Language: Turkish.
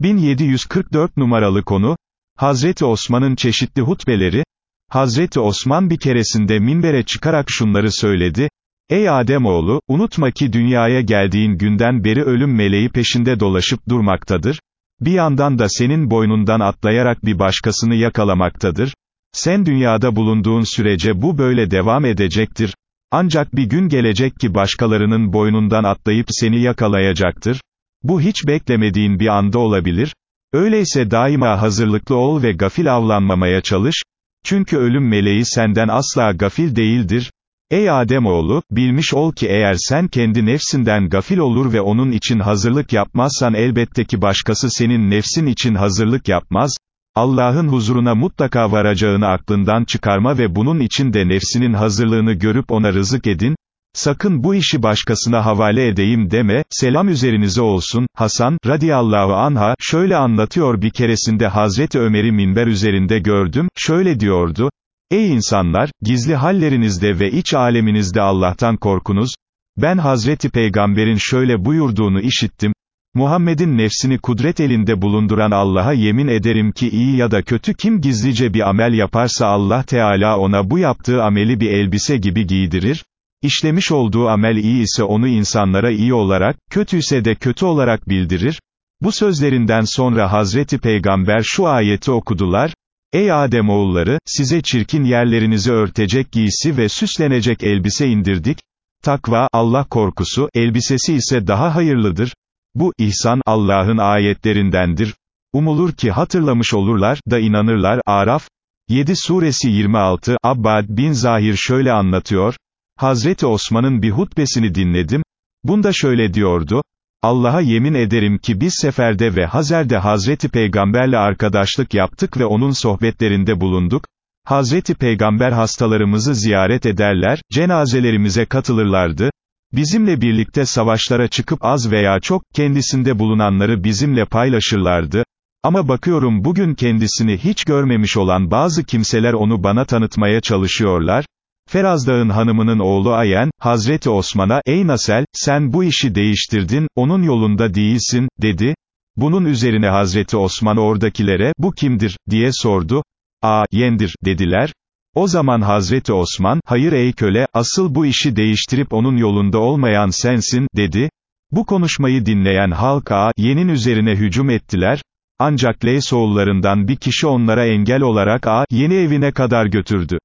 1744 numaralı konu, Hazreti Osman'ın çeşitli hutbeleri, Hazreti Osman bir keresinde minbere çıkarak şunları söyledi, Ey Ademoğlu, unutma ki dünyaya geldiğin günden beri ölüm meleği peşinde dolaşıp durmaktadır, bir yandan da senin boynundan atlayarak bir başkasını yakalamaktadır, sen dünyada bulunduğun sürece bu böyle devam edecektir, ancak bir gün gelecek ki başkalarının boynundan atlayıp seni yakalayacaktır, bu hiç beklemediğin bir anda olabilir, öyleyse daima hazırlıklı ol ve gafil avlanmamaya çalış, çünkü ölüm meleği senden asla gafil değildir, Ey Ademoğlu, bilmiş ol ki eğer sen kendi nefsinden gafil olur ve onun için hazırlık yapmazsan elbette ki başkası senin nefsin için hazırlık yapmaz, Allah'ın huzuruna mutlaka varacağını aklından çıkarma ve bunun için de nefsinin hazırlığını görüp ona rızık edin, sakın bu işi başkasına havale edeyim deme, selam üzerinize olsun, Hasan, radiyallahu anha, şöyle anlatıyor bir keresinde Hazreti Ömer'i minber üzerinde gördüm, şöyle diyordu, Ey insanlar, gizli hallerinizde ve iç aleminizde Allah'tan korkunuz, ben Hazreti Peygamber'in şöyle buyurduğunu işittim, Muhammed'in nefsini kudret elinde bulunduran Allah'a yemin ederim ki iyi ya da kötü kim gizlice bir amel yaparsa Allah Teala ona bu yaptığı ameli bir elbise gibi giydirir, işlemiş olduğu amel iyi ise onu insanlara iyi olarak, kötüyse de kötü olarak bildirir, bu sözlerinden sonra Hazreti Peygamber şu ayeti okudular, Ey Ademoğulları, size çirkin yerlerinizi örtecek giysi ve süslenecek elbise indirdik, takva, Allah korkusu, elbisesi ise daha hayırlıdır, bu, ihsan, Allah'ın ayetlerindendir, umulur ki hatırlamış olurlar, da inanırlar, Araf, 7 suresi 26, Abbad bin Zahir şöyle anlatıyor, Hazreti Osman'ın bir hutbesini dinledim, bunda şöyle diyordu, Allah'a yemin ederim ki biz seferde ve Hazer'de Hazreti Peygamberle arkadaşlık yaptık ve onun sohbetlerinde bulunduk, Hazreti Peygamber hastalarımızı ziyaret ederler, cenazelerimize katılırlardı, bizimle birlikte savaşlara çıkıp az veya çok, kendisinde bulunanları bizimle paylaşırlardı, ama bakıyorum bugün kendisini hiç görmemiş olan bazı kimseler onu bana tanıtmaya çalışıyorlar, Ferazdağ'ın hanımının oğlu Ayen, Hazreti Osman'a, ey Nasel, sen bu işi değiştirdin, onun yolunda değilsin, dedi. Bunun üzerine Hazreti Osman oradakilere, bu kimdir, diye sordu. A, yendir, dediler. O zaman Hazreti Osman, hayır ey köle, asıl bu işi değiştirip onun yolunda olmayan sensin, dedi. Bu konuşmayı dinleyen halk A, yenin üzerine hücum ettiler. Ancak Leysoğullarından bir kişi onlara engel olarak A, yeni evine kadar götürdü.